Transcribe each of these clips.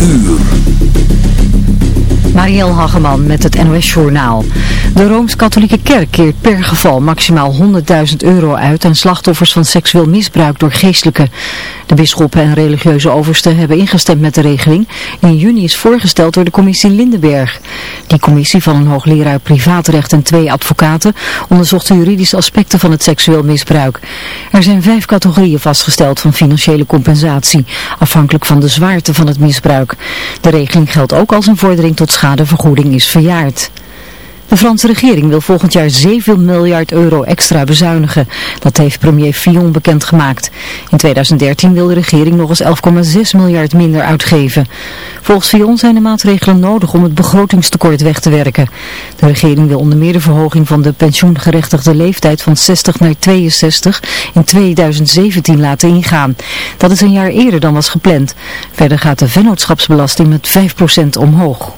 uur. Marielle Hageman met het NOS Journaal. De Rooms-Katholieke Kerk keert per geval maximaal 100.000 euro uit aan slachtoffers van seksueel misbruik door geestelijken. De bisschoppen en religieuze oversten hebben ingestemd met de regeling. In juni is voorgesteld door de commissie Lindenberg. Die commissie van een hoogleraar privaatrecht en twee advocaten onderzocht de juridische aspecten van het seksueel misbruik. Er zijn vijf categorieën vastgesteld van financiële compensatie, afhankelijk van de zwaarte van het misbruik. De regeling geldt ook als een vordering tot schadevergoeding is verjaard. De Franse regering wil volgend jaar 7 miljard euro extra bezuinigen. Dat heeft premier Fillon bekendgemaakt. In 2013 wil de regering nog eens 11,6 miljard minder uitgeven. Volgens Fillon zijn de maatregelen nodig om het begrotingstekort weg te werken. De regering wil onder meer de verhoging van de pensioengerechtigde leeftijd van 60 naar 62 in 2017 laten ingaan. Dat is een jaar eerder dan was gepland. Verder gaat de vennootschapsbelasting met 5% omhoog.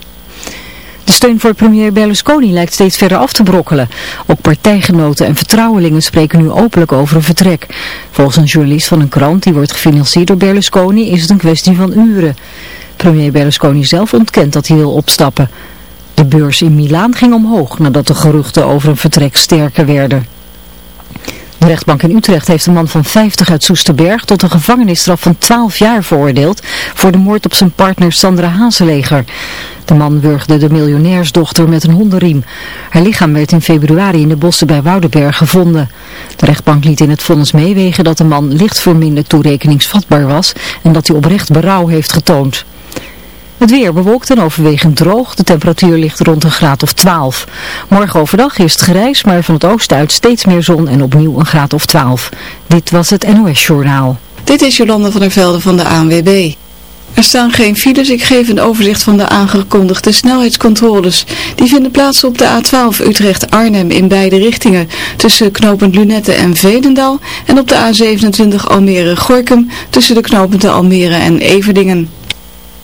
De steun voor premier Berlusconi lijkt steeds verder af te brokkelen. Ook partijgenoten en vertrouwelingen spreken nu openlijk over een vertrek. Volgens een journalist van een krant die wordt gefinancierd door Berlusconi is het een kwestie van uren. Premier Berlusconi zelf ontkent dat hij wil opstappen. De beurs in Milaan ging omhoog nadat de geruchten over een vertrek sterker werden. De rechtbank in Utrecht heeft een man van 50 uit Soesterberg tot een gevangenisstraf van 12 jaar veroordeeld voor de moord op zijn partner Sandra Hazeleger. De man wurgde de miljonairsdochter met een hondenriem. Haar lichaam werd in februari in de bossen bij Woudenberg gevonden. De rechtbank liet in het vonnis meewegen dat de man licht verminderd toerekeningsvatbaar was en dat hij oprecht berouw heeft getoond. Het weer bewolkt en overwegend droog. De temperatuur ligt rond een graad of 12. Morgen overdag is het grijs, maar van het oosten uit steeds meer zon en opnieuw een graad of 12. Dit was het NOS Journaal. Dit is Jolanda van der Velde van de ANWB. Er staan geen files. Ik geef een overzicht van de aangekondigde snelheidscontroles. Die vinden plaats op de A12 Utrecht-Arnhem in beide richtingen. Tussen knooppunt Lunette en Vedendal. En op de A27 Almere-Gorkum tussen de knooppunten Almere en Everdingen.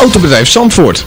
Autobedrijf Zandvoort.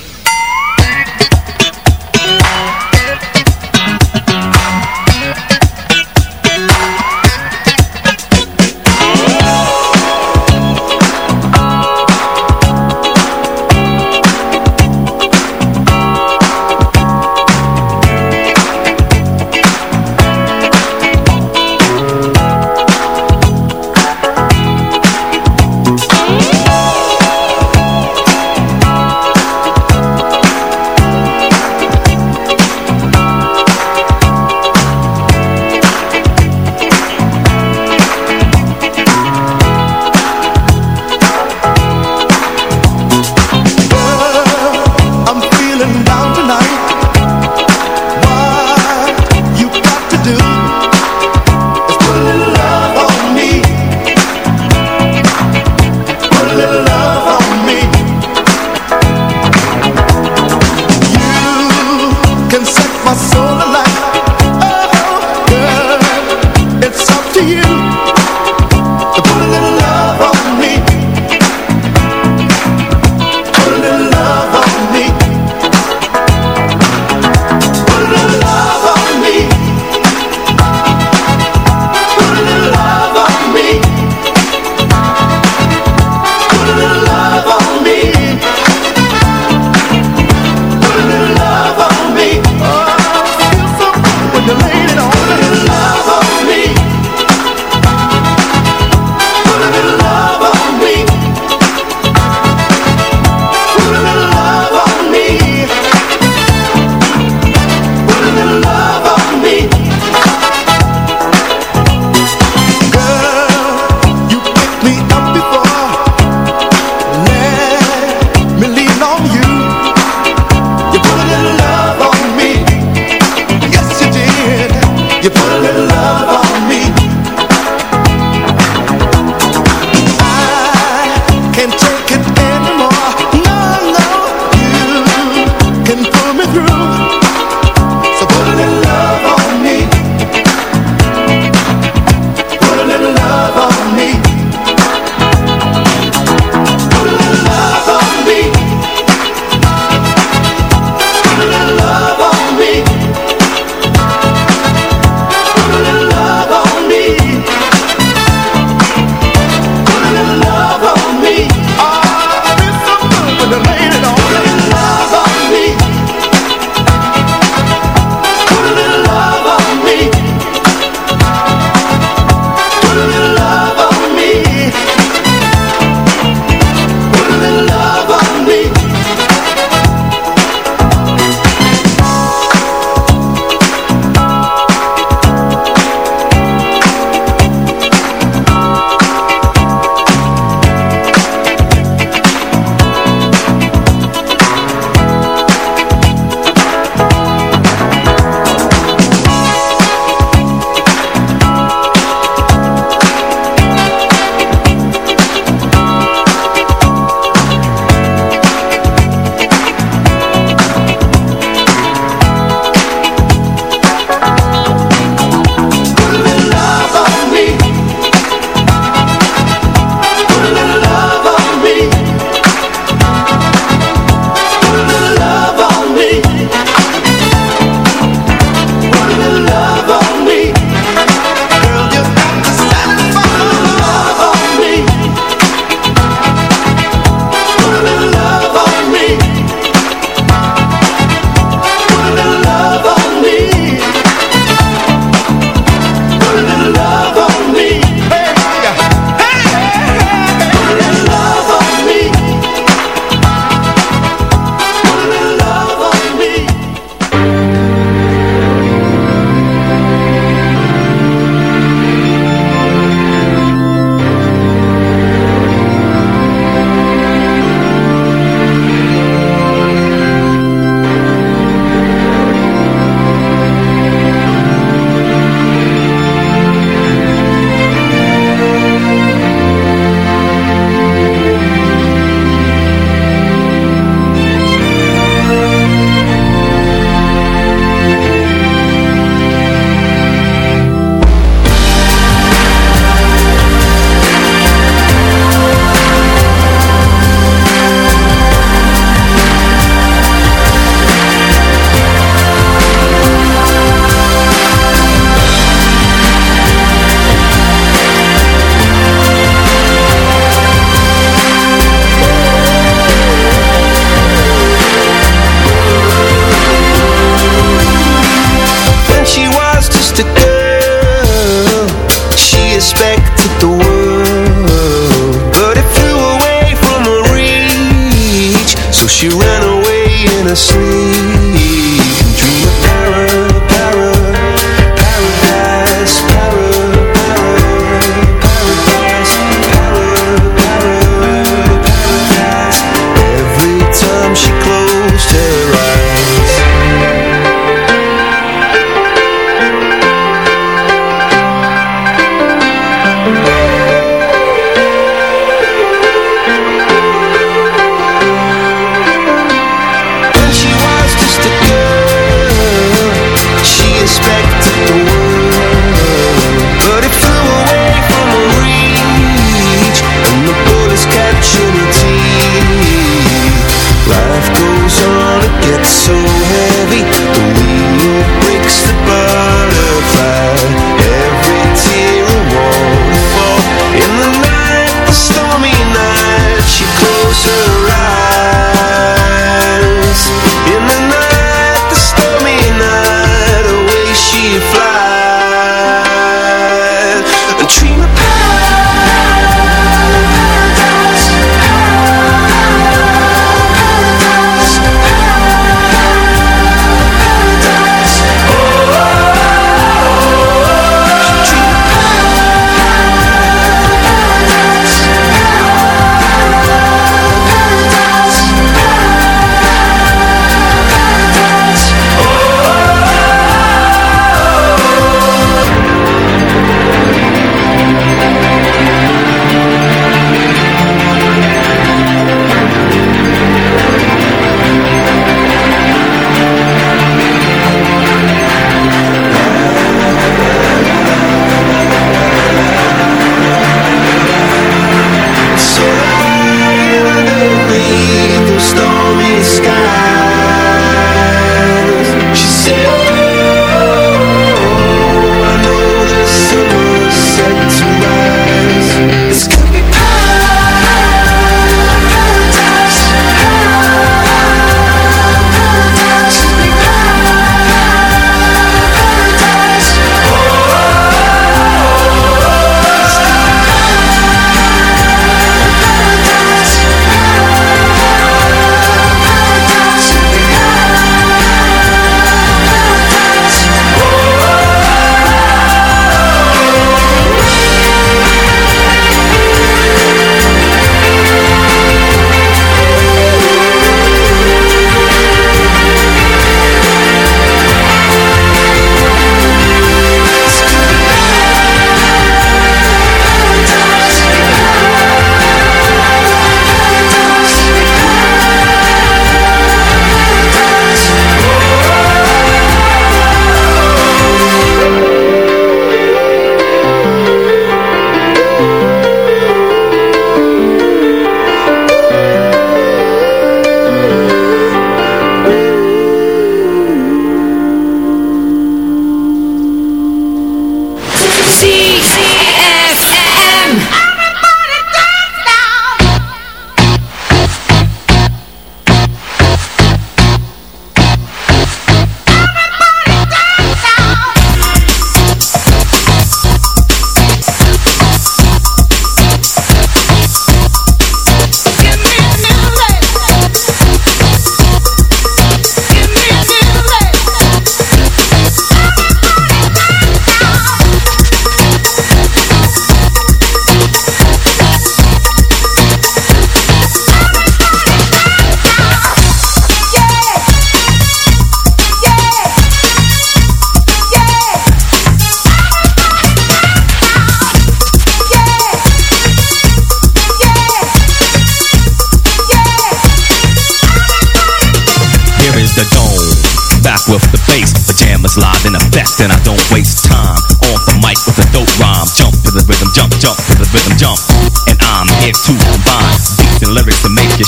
asleep.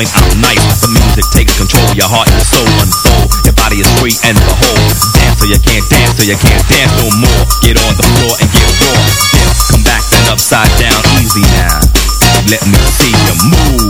Point I'm nice. The music takes control. Your heart and soul unfold. Your body is free and behold. Dance till you can't dance till you can't dance no more. Get on the floor and get raw. Dip, come back and upside down. Easy now. Let me see you. Move.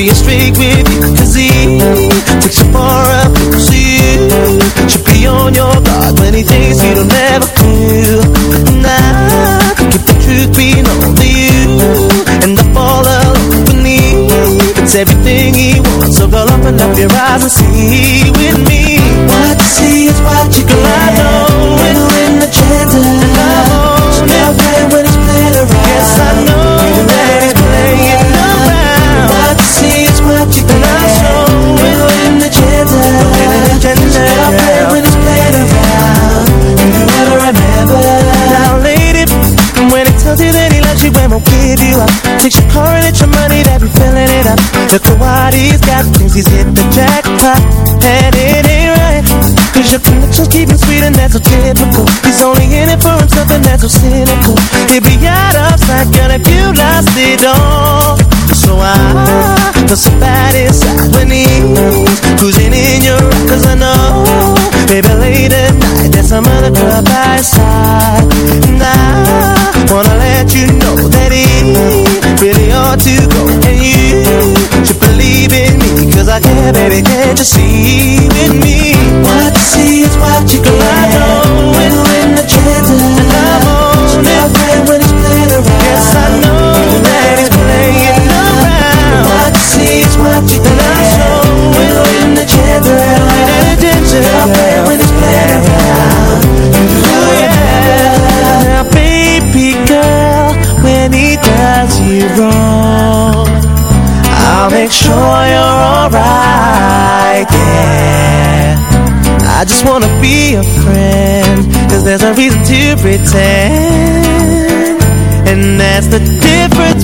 being straight with you, cause he takes you far up, so you should be on your guard when he thinks you don't ever I can keep the truth being only you, and I fall alone beneath. It's everything he wants, so girl, open up your eyes and see takes your car and it's your money that be filling it up. The he's got, thinks he's hit the jackpot, and it ain't right. Cause your connections keep him sweet and that's so typical. He's only in it for himself and that's so cynical. He'd be out of sight, girl, if you lost it all. So I feel so bad inside when he's cruising in your ride, cause I know, baby, late at night, there's some other girl by his side. And I wanna let you know that he really ought to go. And you should believe in me, cause I care, baby, can't you see with me? What you see is what you get. Wanna be a friend, cause there's a reason to pretend. And that's the difference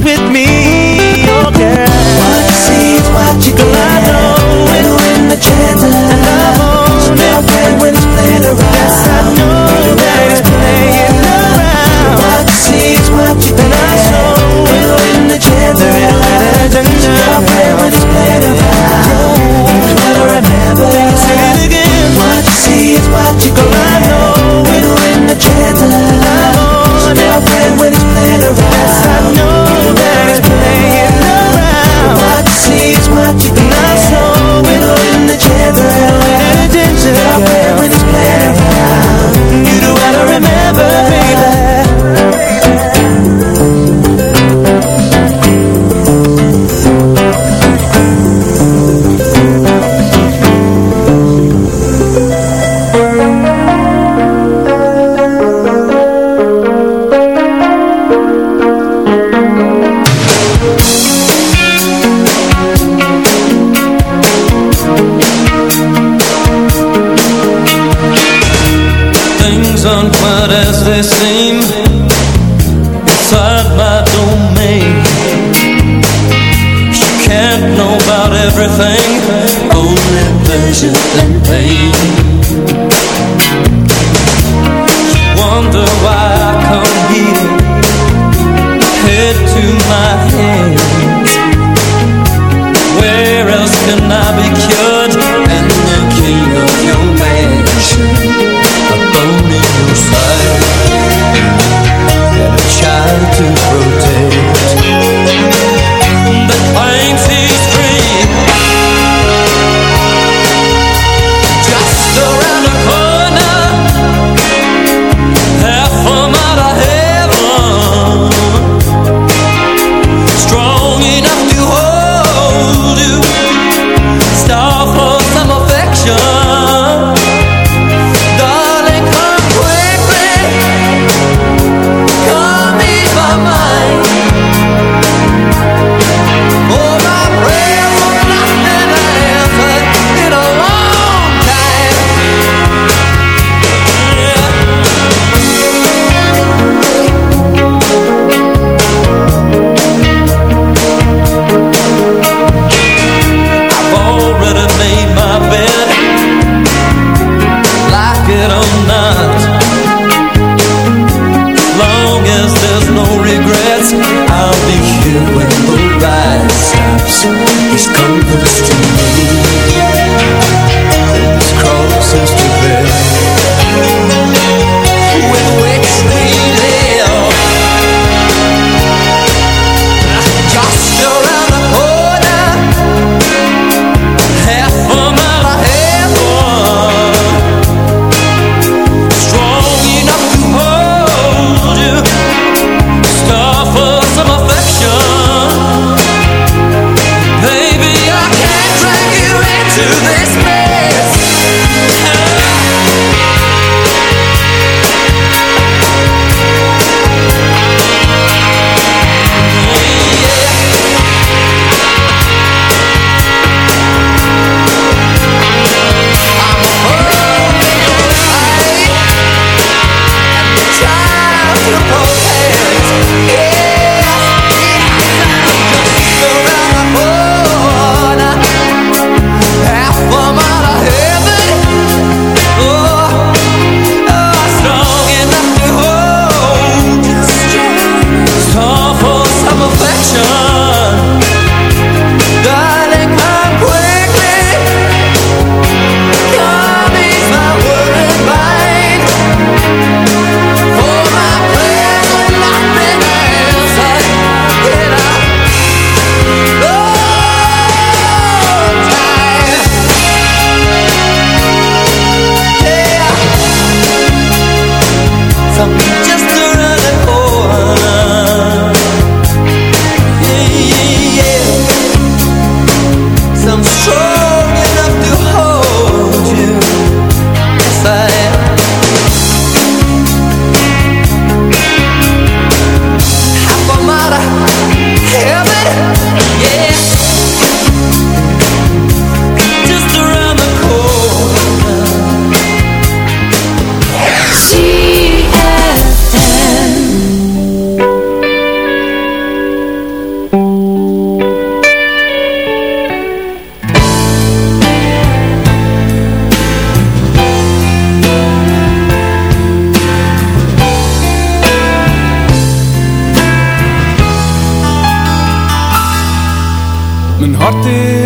Inside my domain You can't know about everything only pleasure and pain. Wonder why I come here, head to my hands. Where else can I be cured? The your mansion, to protect. The pine trees.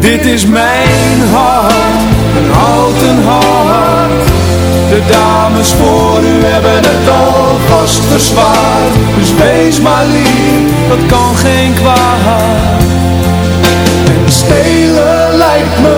Dit is mijn hart, een houten hart. De dames voor u hebben het alvast verzwaard. Dus wees maar lief, dat kan geen kwaad. En stelen lijkt me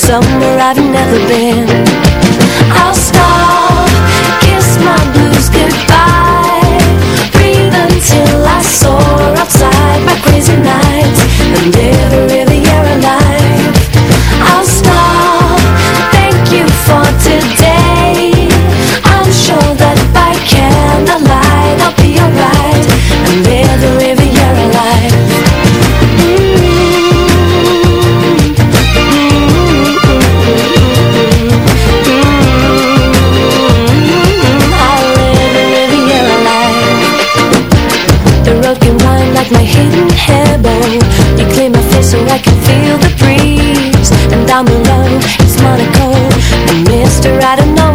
so I don't know.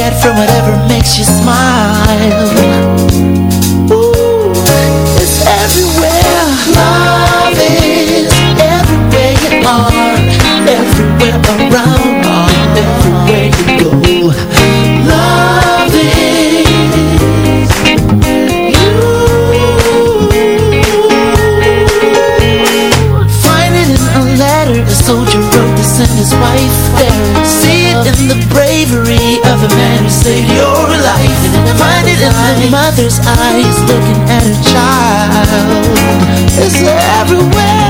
get from whatever makes you smile. It's the mother's eyes looking at her child. It's everywhere.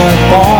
But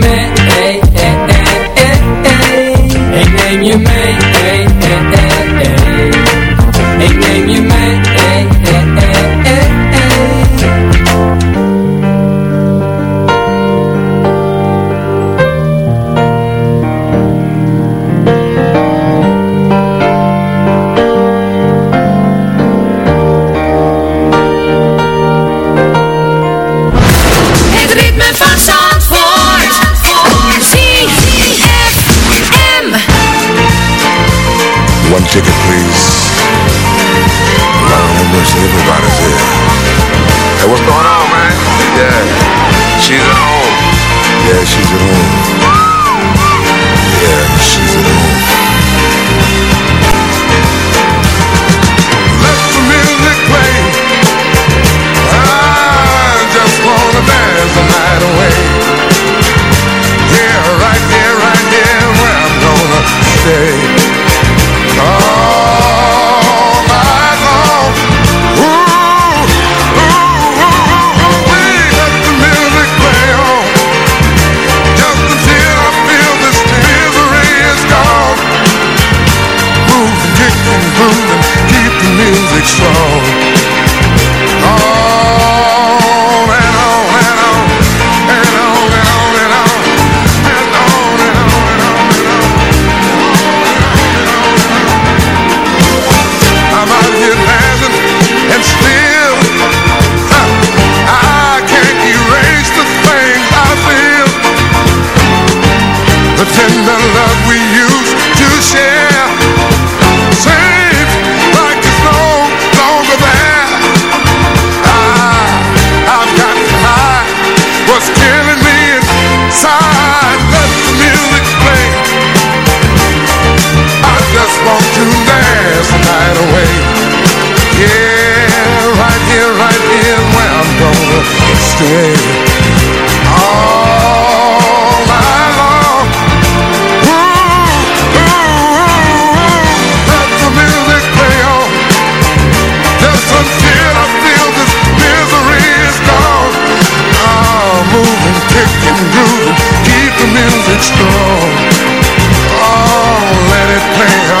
please. and keep the music strong. Oh, let it play